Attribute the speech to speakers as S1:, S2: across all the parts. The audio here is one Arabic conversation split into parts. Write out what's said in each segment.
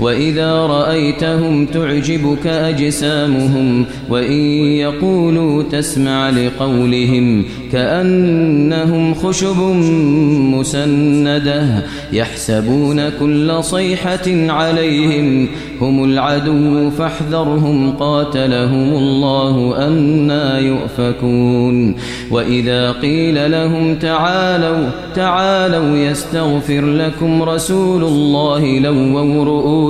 S1: وإذا رأيتهم تعجبك أجسامهم وإن يقولوا تسمع لقولهم كأنهم خشب مسندة يحسبون كل صيحة عليهم هم العدو فاحذرهم قاتلهم الله أنا يؤفكون وإذا قيل لهم تعالوا تعالوا يستغفر لكم رسول الله لووا رؤوسهم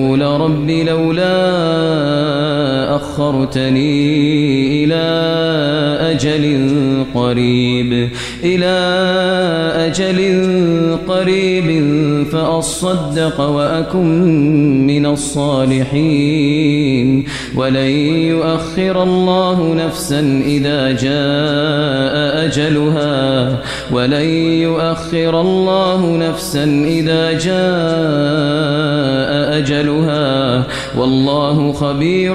S1: يقول رب لولا أخرتني إلى أجل قريب إلى أجل قريب فأصدق وأكن من الصالحين ولن يؤخر الله نفسا إذا جاء أجلها ولن يؤخر الله نفسا إذا جاء أجلها والله خبير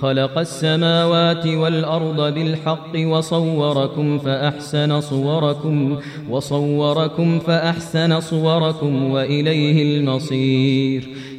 S1: خلق السماوات والأرض بالحق وصوركم فأحسن صوركم وصوركم فأحسن صوركم وإليه المصير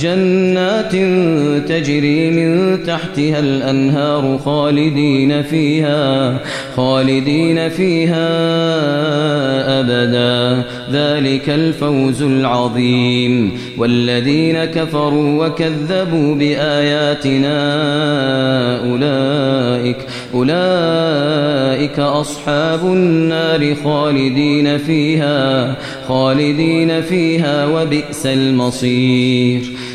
S1: جنات تجري من تحتها الأنهار خالدين فيها خالدين فيها أبدا ذلك الفوز العظيم والذين كفروا وكذبوا بآياتنا أولئك أولئك أصحاب النار خالدين فيها خالدين فيها وبئس المصير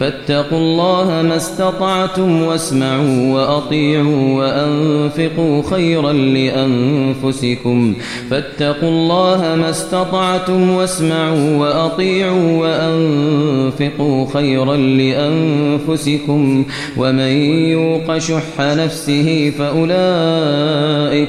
S1: فاتقوا الله ما استطعتم واسمعوا وأطيعوا وأنفقوا خيرا لأنفسكم فاتقوا الله ما استطعتم واسمعوا وأطيعوا وأنفقوا خيرا لأنفسكم ومن يوق شح نفسه فأولئك